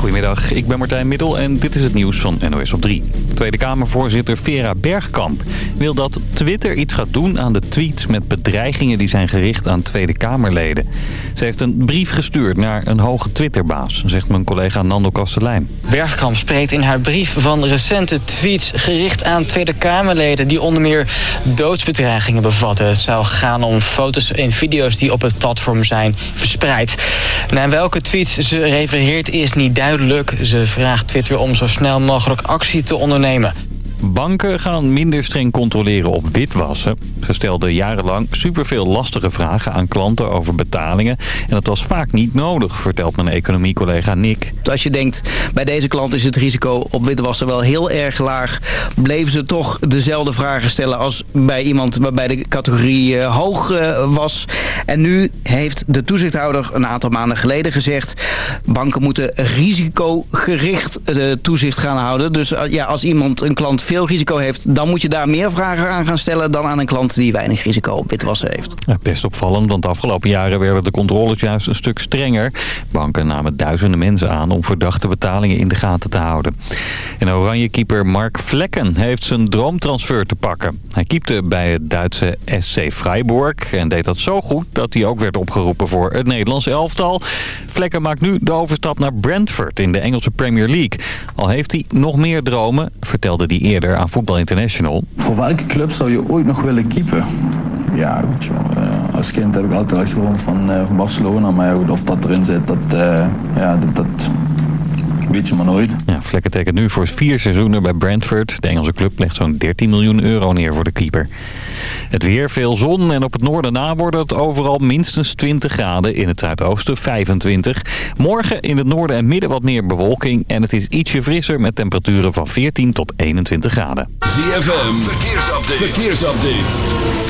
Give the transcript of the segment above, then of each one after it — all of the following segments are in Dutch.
Goedemiddag, ik ben Martijn Middel en dit is het nieuws van NOS op 3. Tweede Kamervoorzitter Vera Bergkamp wil dat Twitter iets gaat doen aan de tweets met bedreigingen die zijn gericht aan Tweede Kamerleden. Ze heeft een brief gestuurd naar een hoge Twitterbaas, zegt mijn collega Nando Kastelein. Bergkamp spreekt in haar brief van recente tweets gericht aan Tweede Kamerleden die onder meer doodsbedreigingen bevatten. Het zou gaan om foto's en video's die op het platform zijn verspreid. Naar welke tweets ze refereert is niet duidelijk. Ze vraagt Twitter om zo snel mogelijk actie te ondernemen. Banken gaan minder streng controleren op witwassen. Ze stelden jarenlang superveel lastige vragen aan klanten over betalingen. En dat was vaak niet nodig, vertelt mijn economiecollega Nick. Als je denkt, bij deze klant is het risico op witwassen wel heel erg laag... bleven ze toch dezelfde vragen stellen als bij iemand waarbij de categorie uh, hoog uh, was. En nu heeft de toezichthouder een aantal maanden geleden gezegd... banken moeten risicogericht uh, toezicht gaan houden. Dus ja, als iemand een klant veel risico heeft... dan moet je daar meer vragen aan gaan stellen... dan aan een klant die weinig risico op witwassen heeft. Best opvallend, want de afgelopen jaren werden de controles juist een stuk strenger. Banken namen duizenden mensen aan om verdachte betalingen in de gaten te houden. En Oranje-keeper Mark Vlekken heeft zijn droomtransfer te pakken. Hij keepte bij het Duitse SC Freiburg en deed dat zo goed... dat hij ook werd opgeroepen voor het Nederlands elftal. Vlekken maakt nu de overstap naar Brentford in de Engelse Premier League. Al heeft hij nog meer dromen, vertelde hij eerder aan Voetbal International. Voor welke club zou je ooit nog willen keepen? Ja, goed joh. Uh, als kind heb ik altijd achtergrond van, uh, van Barcelona. Maar goed, of dat erin zit, dat, uh, ja, dat, dat weet je maar nooit. Ja, Vlekken tekent nu voor vier seizoenen bij Brentford. De Engelse club legt zo'n 13 miljoen euro neer voor de keeper. Het weer, veel zon en op het noorden na wordt het overal minstens 20 graden. In het zuidoosten 25. Morgen in het noorden en midden wat meer bewolking. En het is ietsje frisser met temperaturen van 14 tot 21 graden. ZFM, verkeersupdate. verkeersupdate.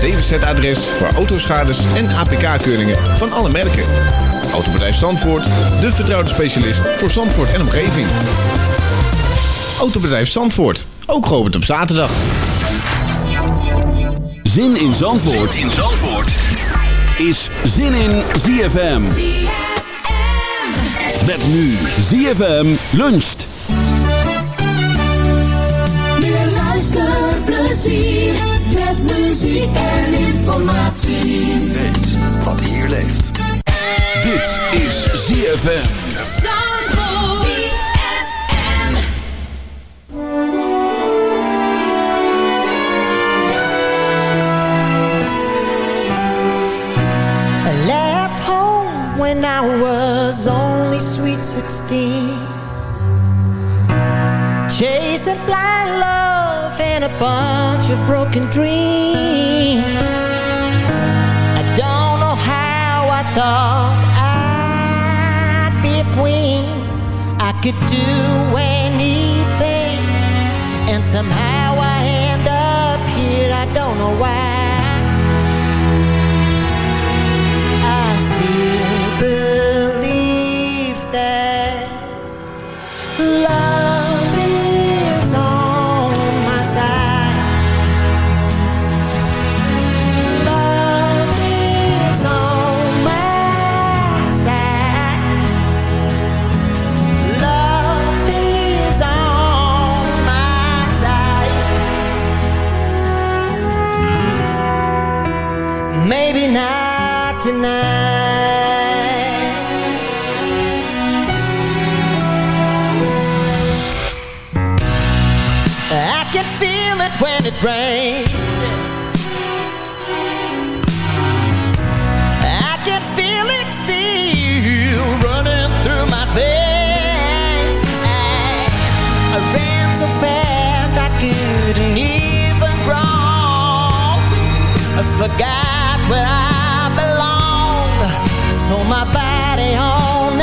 DWZ-adres voor autoschades en APK-keuringen van alle merken. Autobedrijf Zandvoort, de vertrouwde specialist voor Zandvoort en omgeving. Autobedrijf Zandvoort, ook geopend op zaterdag. Zin in Zandvoort, zin in Zandvoort. is Zin in ZFM. ZFM. Met nu ZFM luncht. Meer luisterplezier met muziek en informatie. Weet wat hier leeft. Dit is ZFM. when I was only sweet 16 Chasing blind love and a bunch of broken dreams could do anything. And somehow I end up here. I don't know why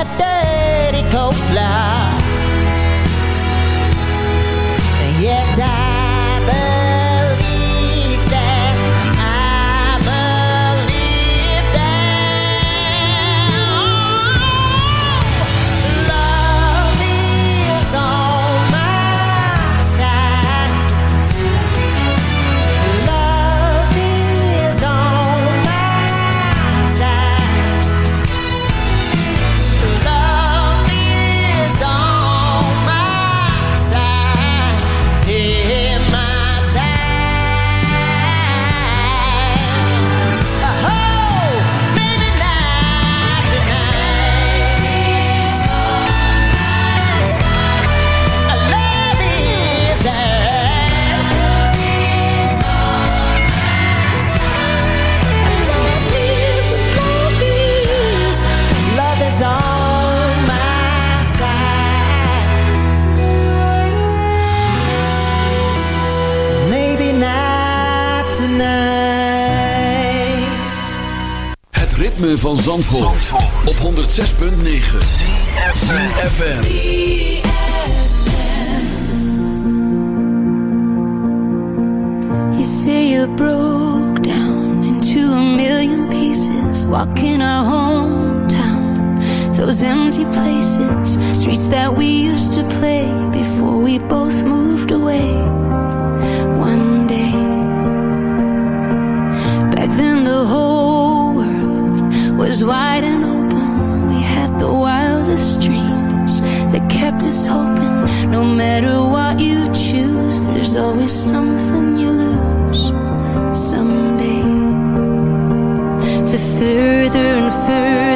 on Zandvoort, op 106.9 CFFM You say you broke down into a million pieces Walk in our hometown, those empty places Streets that we used to play before we both moved away. was wide and open. We had the wildest dreams that kept us hoping. No matter what you choose, there's always something you lose someday. The further and further.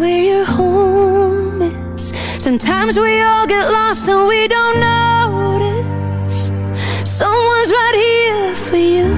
where your home is. Sometimes we all get lost and we don't notice. Someone's right here for you.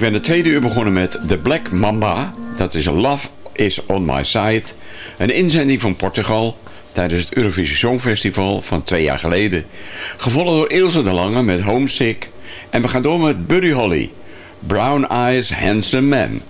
Ik ben de tweede uur begonnen met The Black Mamba. Dat is Love is on my side. Een inzending van Portugal tijdens het Eurovisie Songfestival van twee jaar geleden. Gevolgd door Ilse de Lange met Homesick. En we gaan door met Buddy Holly. Brown Eyes Handsome Man.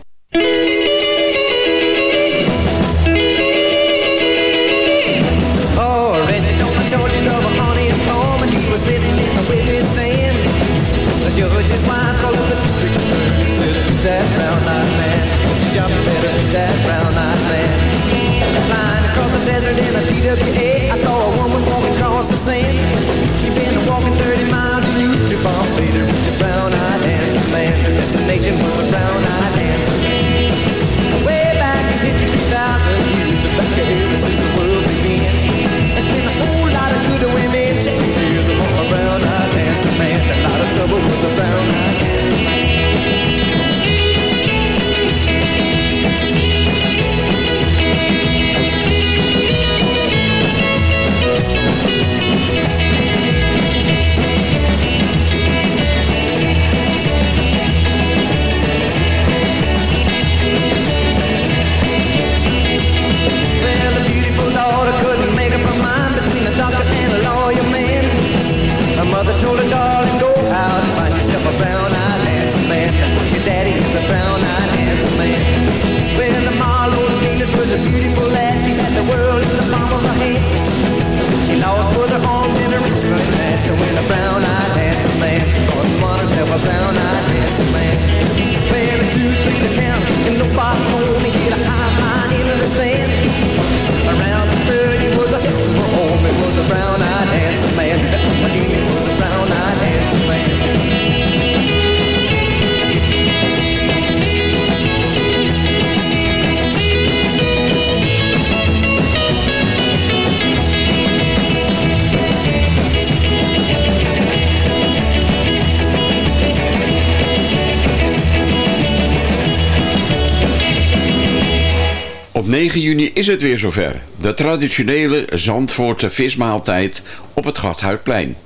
is het weer zover. De traditionele Zandvoortse vismaaltijd op het Gathuidplein.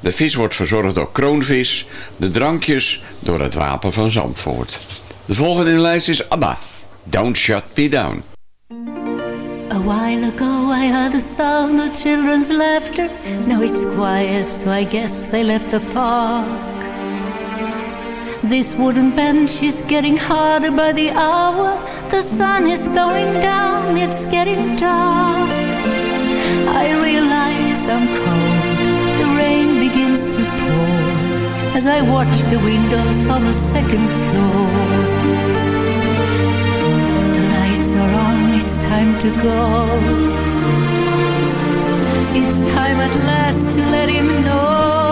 De vis wordt verzorgd door kroonvis, de drankjes door het wapen van Zandvoort. De volgende in de lijst is ABBA, Don't Shut Me Down. A while ago I heard the sound of children's laughter. Now it's quiet, so I guess they left the park. This wooden bench is getting harder by the hour. the sun is going down, it's getting dark. I realize I'm cold, the rain begins to pour as I watch the windows on the second floor. The lights are on, it's time to go. It's time at last to let him know.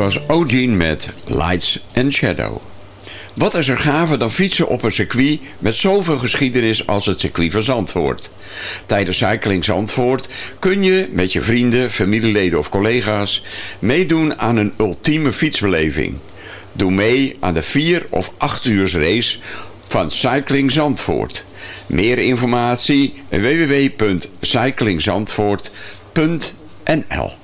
Was O'Gene met Lights and Shadow. Wat is er gaver dan fietsen op een circuit met zoveel geschiedenis als het circuit van Zandvoort? Tijdens Cycling Zandvoort kun je met je vrienden, familieleden of collega's meedoen aan een ultieme fietsbeleving. Doe mee aan de 4 of 8 uur race van Cycling Zandvoort. Meer informatie www.cyclingzandvoort.nl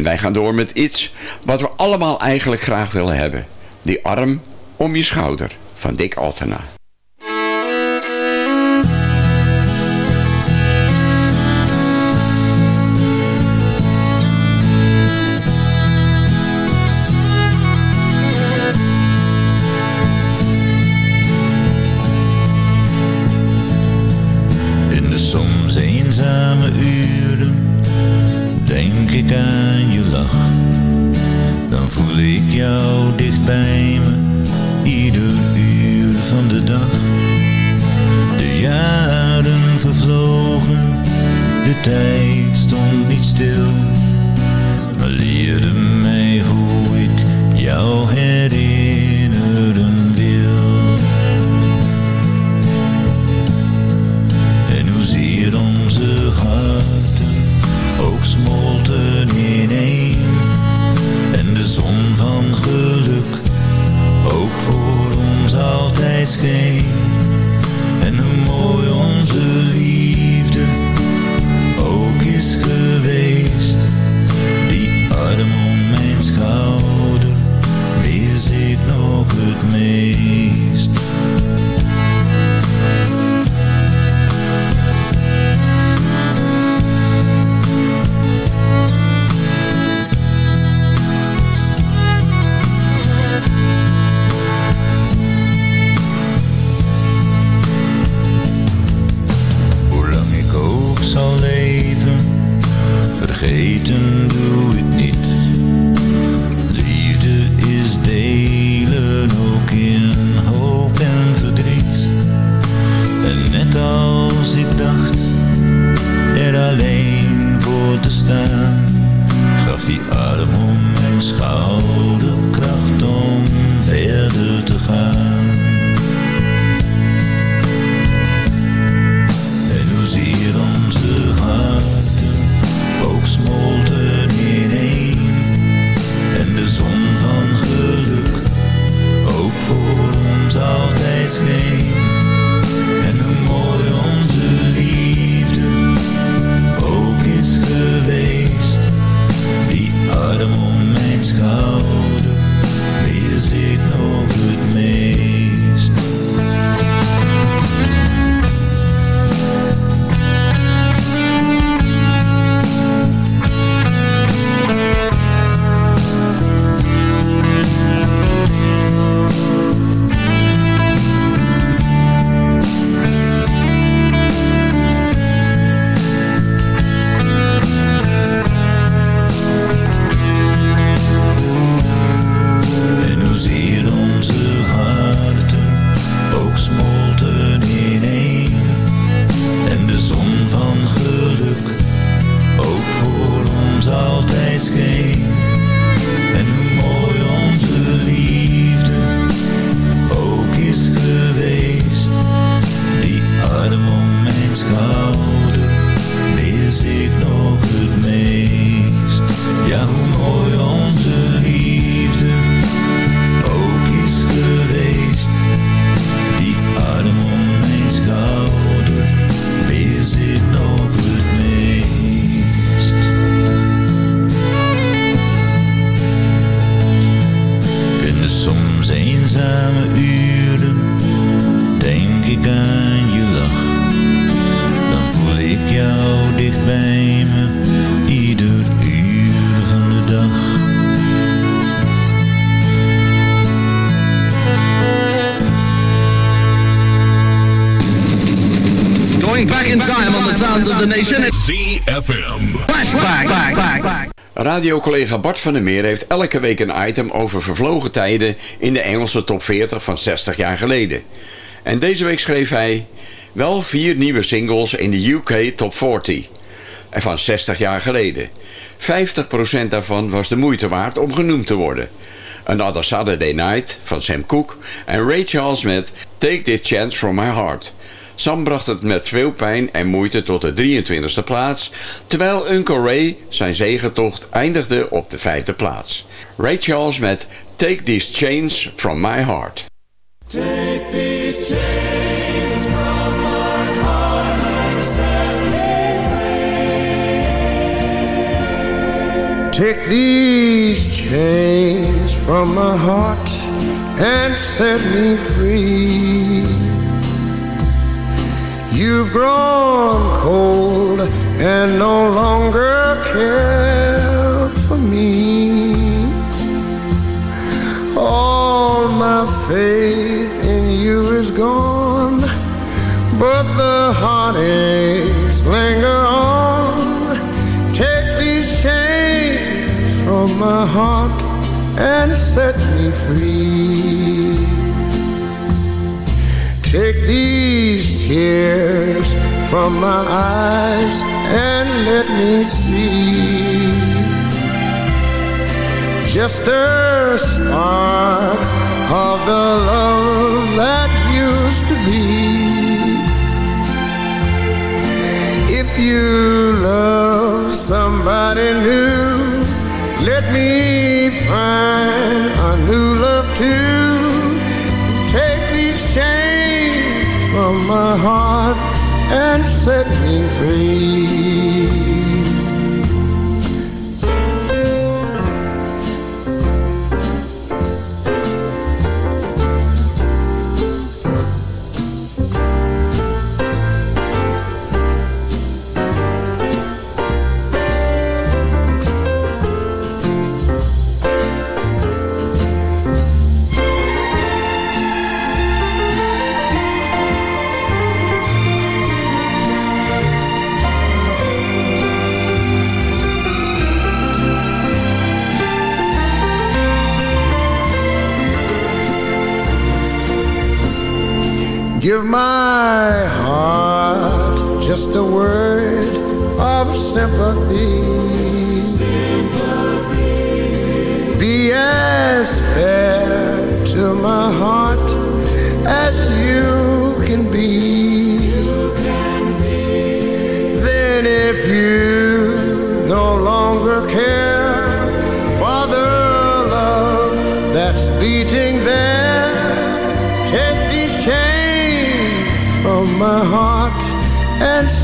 En wij gaan door met iets wat we allemaal eigenlijk graag willen hebben. Die arm om je schouder van Dick Altena. Ik aan je lach. Dan voel ik jou dicht bij me, ieder uur van de dag. De jaren vervlogen, de tijd stond niet stil. Maar leerde mij hoe ik jou herinneren wil. En hoezeer onze harten ook smolten altijd Back. Radiocollega Bart van der Meer heeft elke week een item over vervlogen tijden in de Engelse top 40 van 60 jaar geleden. En deze week schreef hij wel vier nieuwe singles in de UK top 40 en van 60 jaar geleden. 50% daarvan was de moeite waard om genoemd te worden. Another Saturday Night van Sam Cooke en Ray Charles met Take This Chance From My Heart. Sam bracht het met veel pijn en moeite tot de 23e plaats, terwijl Uncle Ray zijn zegentocht eindigde op de vijfde plaats. Ray Charles met Take These Chains From My Heart. Take these chains from my heart and set me free. Take these chains from my heart and set me free. You've grown cold and no longer care for me. All my faith in you is gone, but the heartaches linger on. Take these chains from my heart and set me free. Take these tears from my eyes and let me see just a spark of the love that used to be. If you love somebody new, let me find a new love too. From my heart and set me free. Give my heart just a word of sympathy. Be as fair to my heart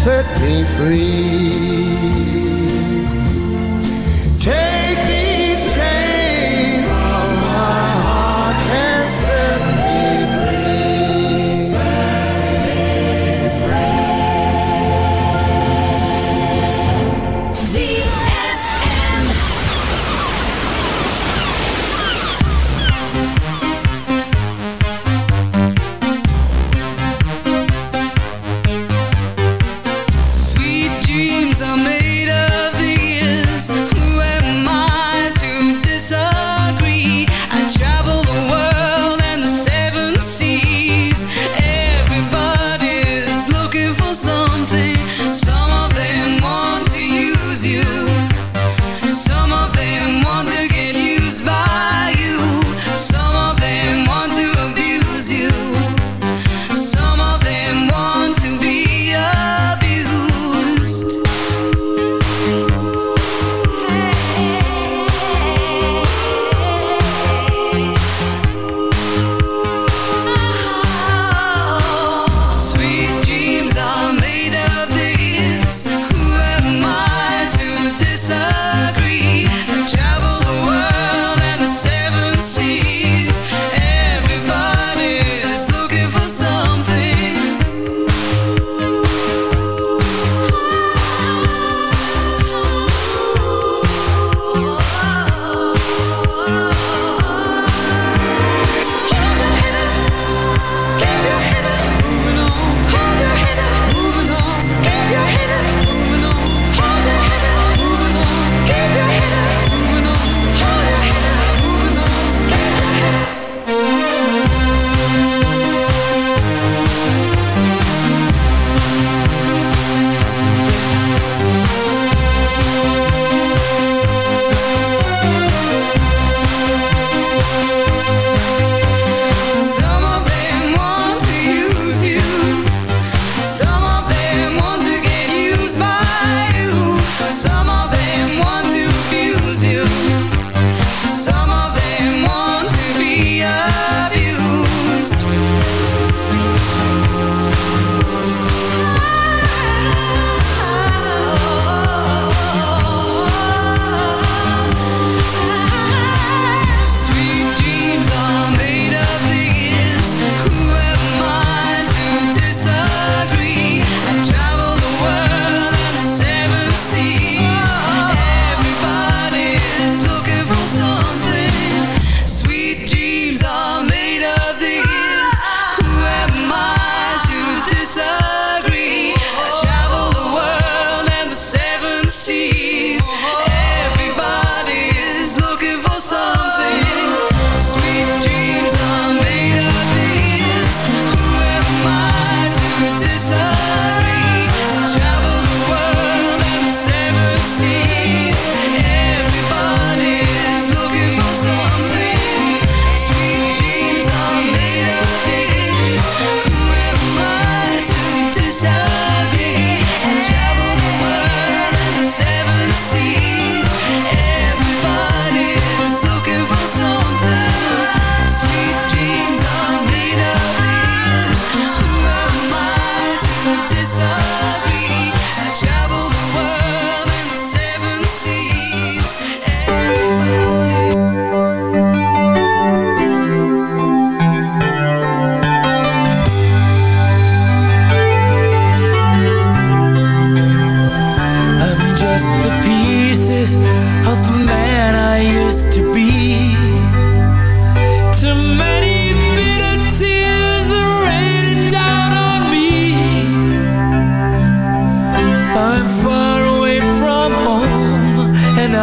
set me free.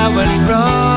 I went wrong.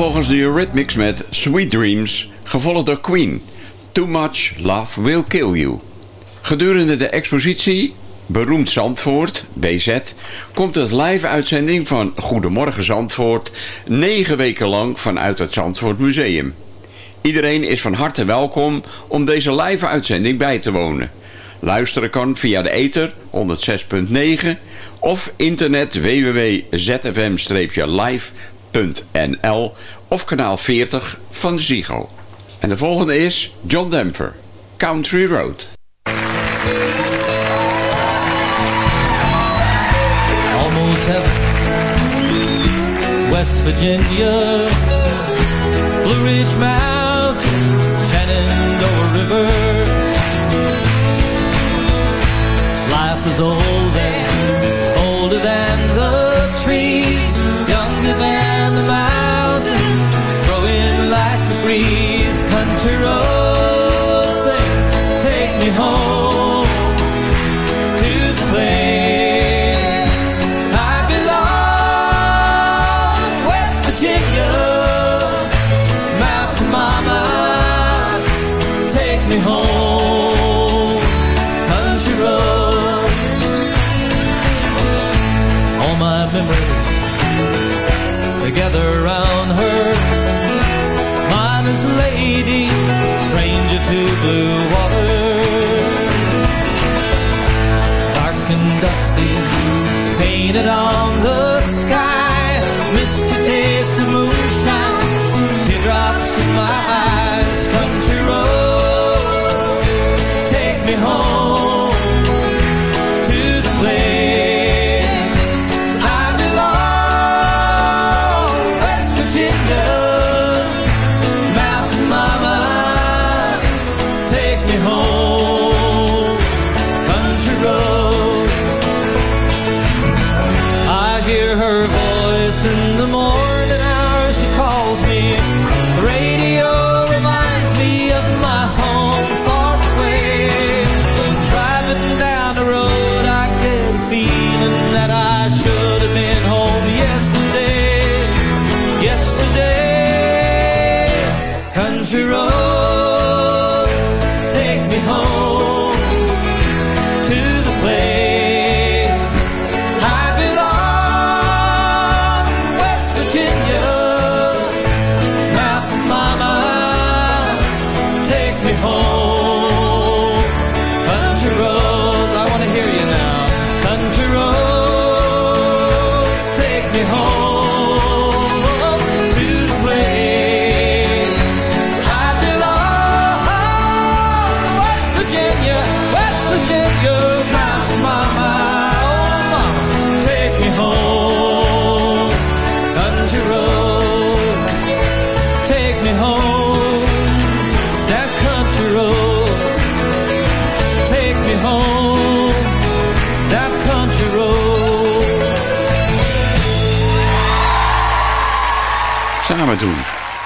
Volgens de Eurythmics met Sweet Dreams, gevolgd door Queen. Too Much Love Will Kill You. Gedurende de expositie Beroemd Zandvoort, BZ, komt het live-uitzending van Goedemorgen Zandvoort negen weken lang vanuit het Zandvoort Museum. Iedereen is van harte welkom om deze live-uitzending bij te wonen. Luisteren kan via de ether 106.9 of internet www.zfm-live.nl of kanaal 40 van Ziggo. En de volgende is John Denver, Country Road. almost heaven. West Virginia, Blue Ridge Mountain,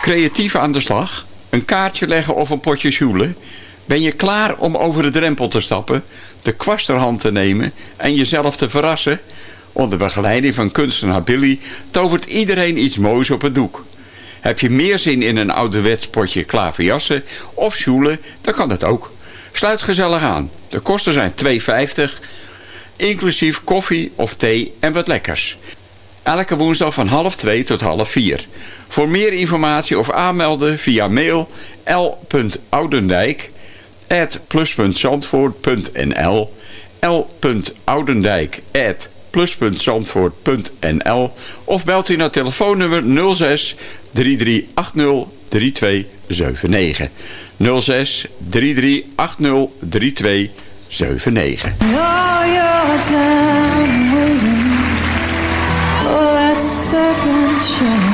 creatief aan de slag. Een kaartje leggen of een potje joelen. Ben je klaar om over de drempel te stappen, de kwast er hand te nemen en jezelf te verrassen? Onder begeleiding van kunstenaar Billy tovert iedereen iets moois op het doek. Heb je meer zin in een ouderwets potje klaverjassen of joelen, dan kan dat ook. Sluit gezellig aan. De kosten zijn 2,50, inclusief koffie of thee en wat lekkers. Elke woensdag van half 2 tot half 4. Voor meer informatie of aanmelden via mail l.oudendijk at plus.zandvoort.nl l.oudendijk at plus.zandvoort.nl of belt u naar telefoonnummer 06 3380 3279 06 3380 3279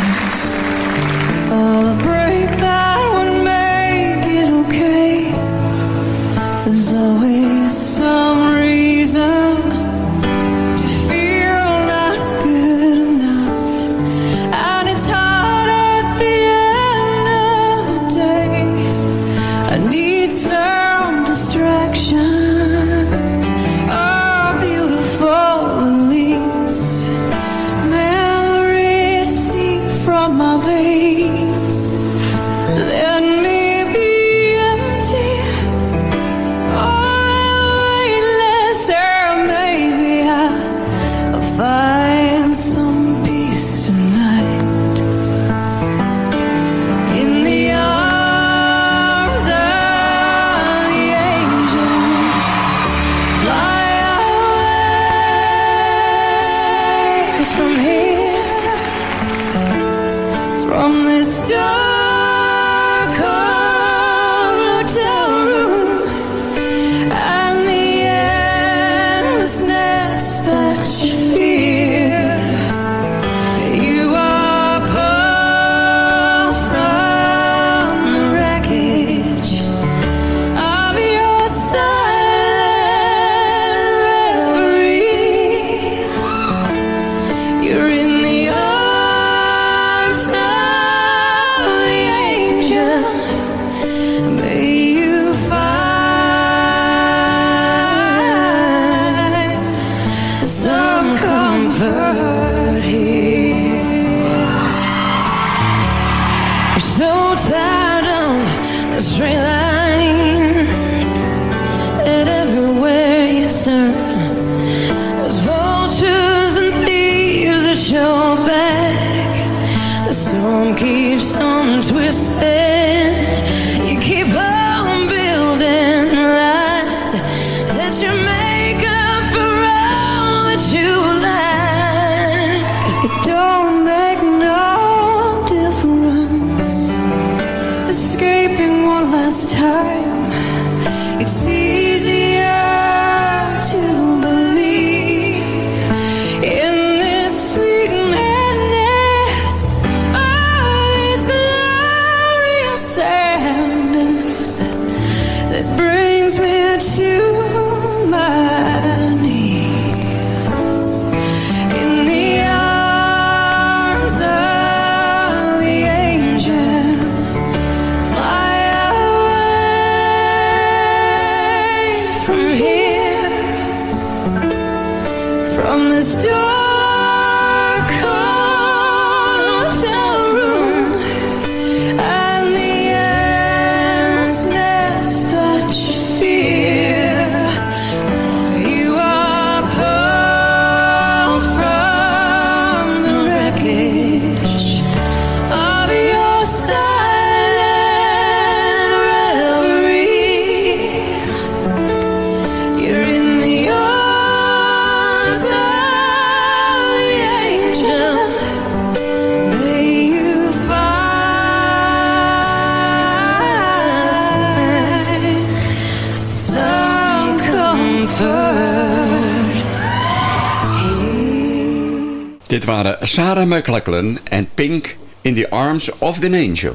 waren Sarah McLachlan en Pink in the Arms of an Angel.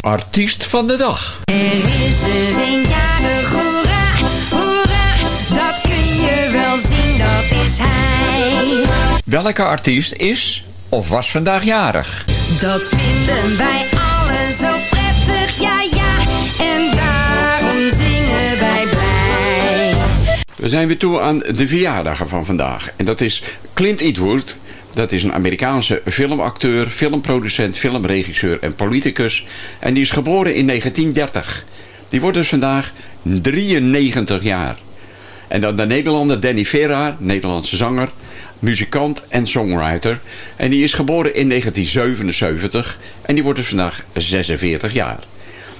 Artiest van de dag. Er is er een jarig, hoera, hoera, dat kun je wel zien, dat is hij. Welke artiest is of was vandaag jarig? Dat vinden wij allen zo prettig, ja ja, en daarom zingen wij blij. We zijn weer toe aan de verjaardagen van vandaag. En dat is Clint Eastwood. Dat is een Amerikaanse filmacteur, filmproducent, filmregisseur en politicus. En die is geboren in 1930. Die wordt dus vandaag 93 jaar. En dan de Nederlander Danny Vera, Nederlandse zanger, muzikant en songwriter. En die is geboren in 1977 en die wordt dus vandaag 46 jaar.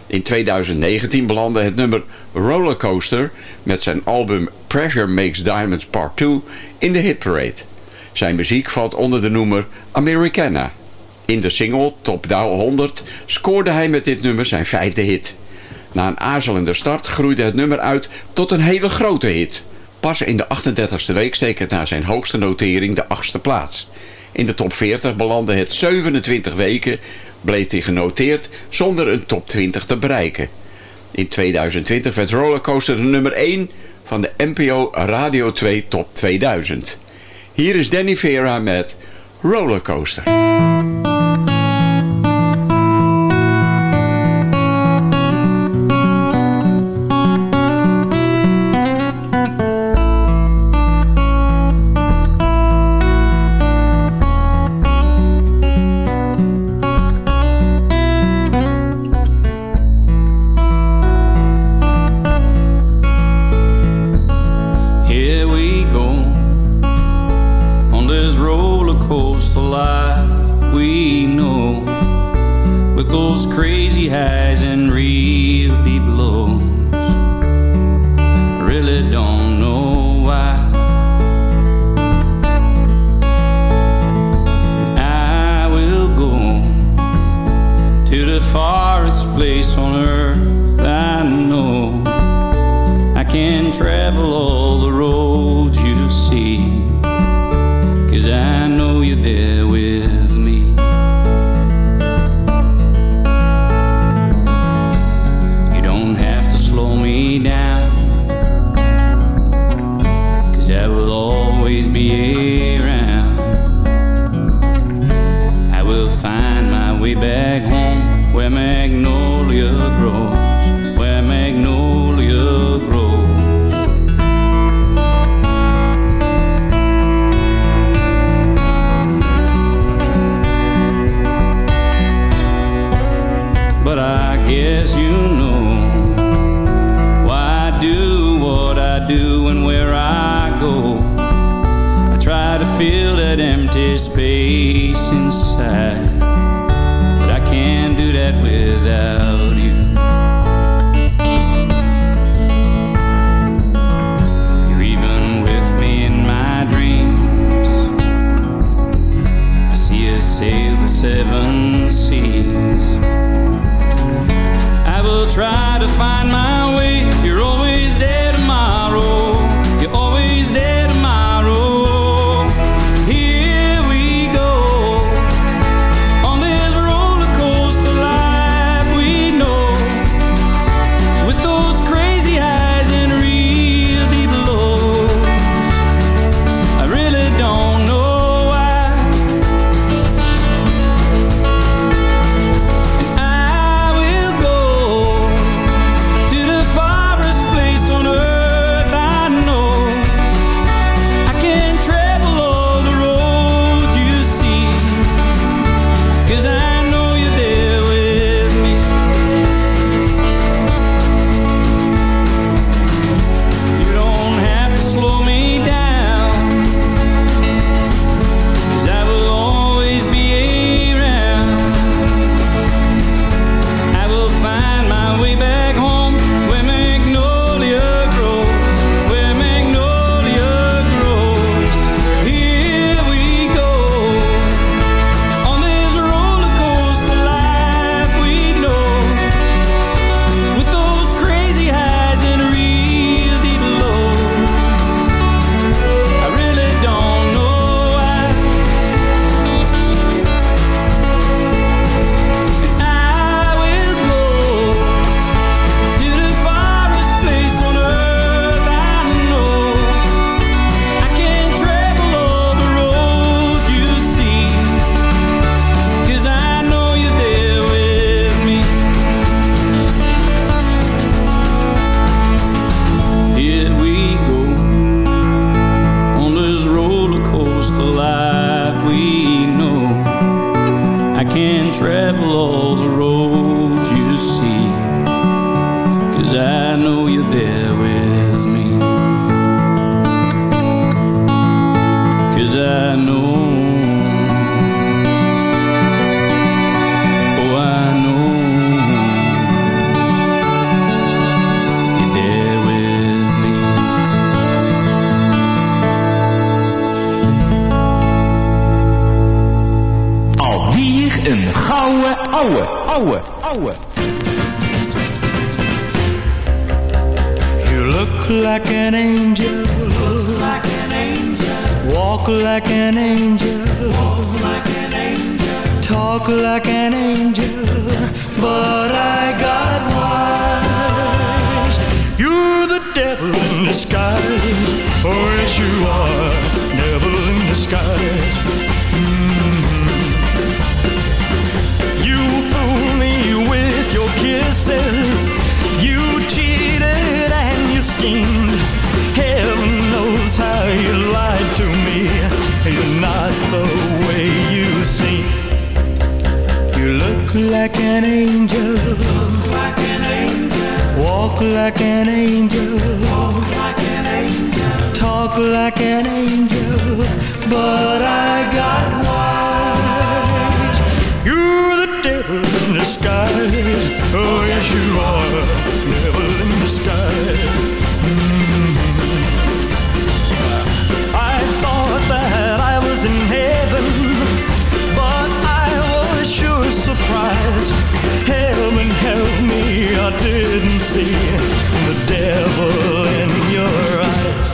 In 2019 belandde het nummer Rollercoaster met zijn album Pressure Makes Diamonds Part 2 in de hitparade. Zijn muziek valt onder de noemer Americana. In de single Top Down 100 scoorde hij met dit nummer zijn vijfde hit. Na een aarzelende start groeide het nummer uit tot een hele grote hit. Pas in de 38e week steek het naar zijn hoogste notering de achtste plaats. In de top 40 belandde het 27 weken, bleef hij genoteerd zonder een top 20 te bereiken. In 2020 werd Rollercoaster de nummer 1 van de NPO Radio 2 Top 2000. Hier is Danny Vera met Rollercoaster. Will try to find see the devil in your eyes.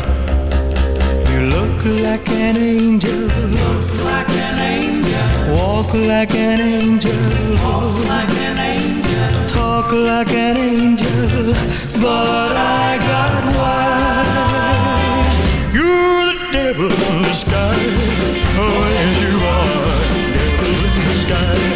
You look like an angel. Look like an angel. Walk like an angel. Walk like an angel. Talk like an angel. But I got wise. You're the devil in disguise. Oh, yes, you are. Devil in disguise.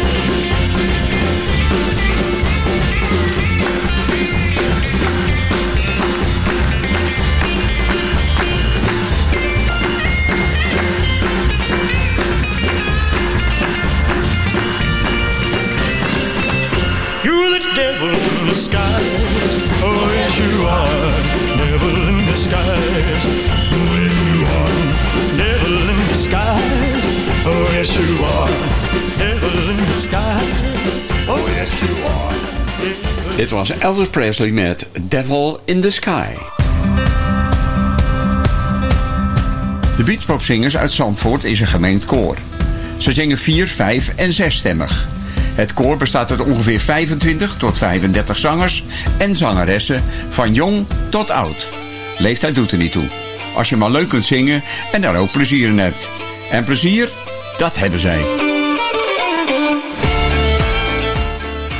You are. Devil in disguise. Oh, yes, you are. Devil in disguise. Oh, yes, you are. Devil in disguise. Oh, yes, you are. Dit was Elvis Presley met Devil in the Sky. De beachpopzingers uit Zandvoort is een gemengd koor. Ze zingen vier, vijf en zesstemmig. Het koor bestaat uit ongeveer 25 tot 35 zangers en zangeressen van jong tot oud. Leeftijd doet er niet toe. Als je maar leuk kunt zingen en daar ook plezier in hebt. En plezier, dat hebben zij.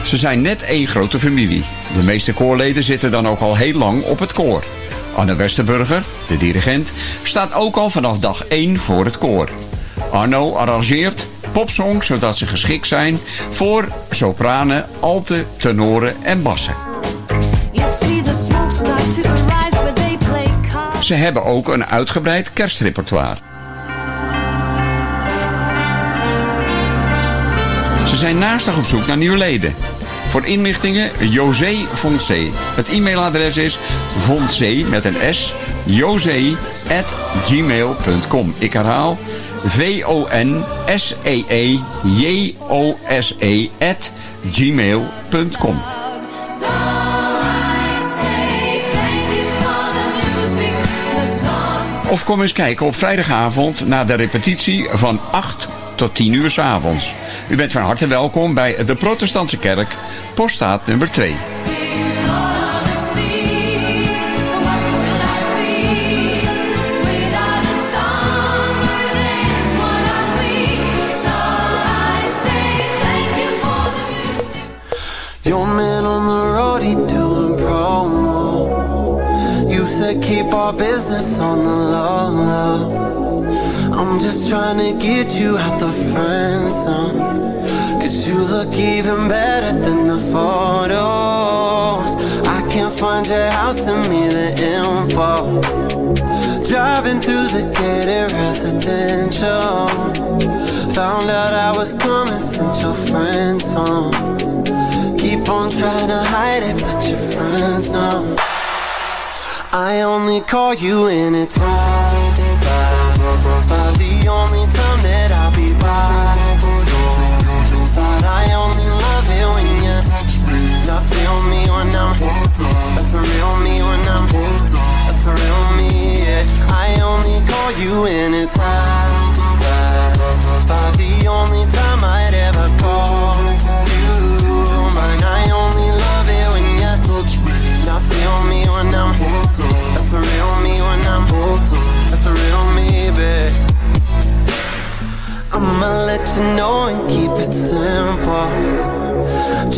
Ze zijn net één grote familie. De meeste koorleden zitten dan ook al heel lang op het koor. Anne Westerburger, de dirigent, staat ook al vanaf dag 1 voor het koor. Arno arrangeert popsongs zodat ze geschikt zijn voor sopranen, alten, tenoren en bassen. Ze hebben ook een uitgebreid kerstrepertoire. Ze zijn naastig op zoek naar nieuwe leden. Voor inlichtingen José Foncé. Het e-mailadres is foncé met een s, josé at gmail.com. Ik herhaal v-o-n-s-e-e-j-o-s-e at gmail.com. Of kom eens kijken op vrijdagavond naar de repetitie van 8 tot 10 uur s avonds. U bent van harte welkom bij de Protestantse Kerk, poststaat nummer 2. Keep our business on the low, low. I'm just trying to get you out the friend zone. Cause you look even better than the photos. I can't find your house, send me the info. Driving through the gated residential. Found out I was coming, sent your friends home. Keep on trying to hide it, but your friends know. I only call you in it's five. The only time that I'll be by your. I only love it when you touch me. not feel me when I'm That's the real me when I'm That's the real me, yeah. I only call you in it's five, real me, babe. I'ma let you know and keep it simple.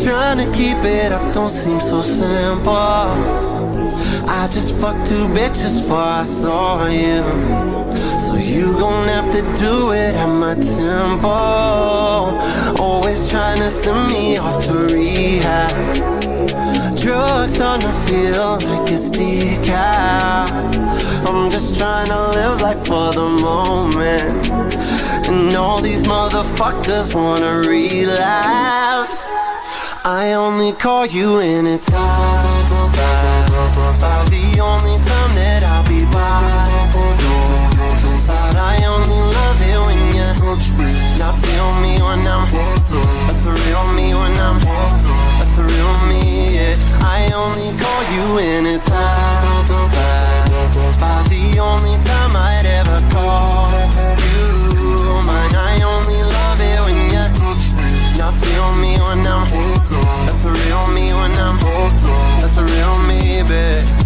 Trying to keep it up don't seem so simple. I just fucked two bitches before I saw you. So you gon' have to do it at my tempo. Always trying to send me off to rehab. Drugs on the feel like it's decaf. I'm just trying to live life for the moment. And all these motherfuckers wanna relapse. I only call you in five, five, five. The only time that I'll be by side. I only love it when you touch not feel me when I'm real me when I'm only call you five, five. The only time I'd ever call you mine. I only love it when you not feel me when I'm That's the real me when I'm That's the real me, babe.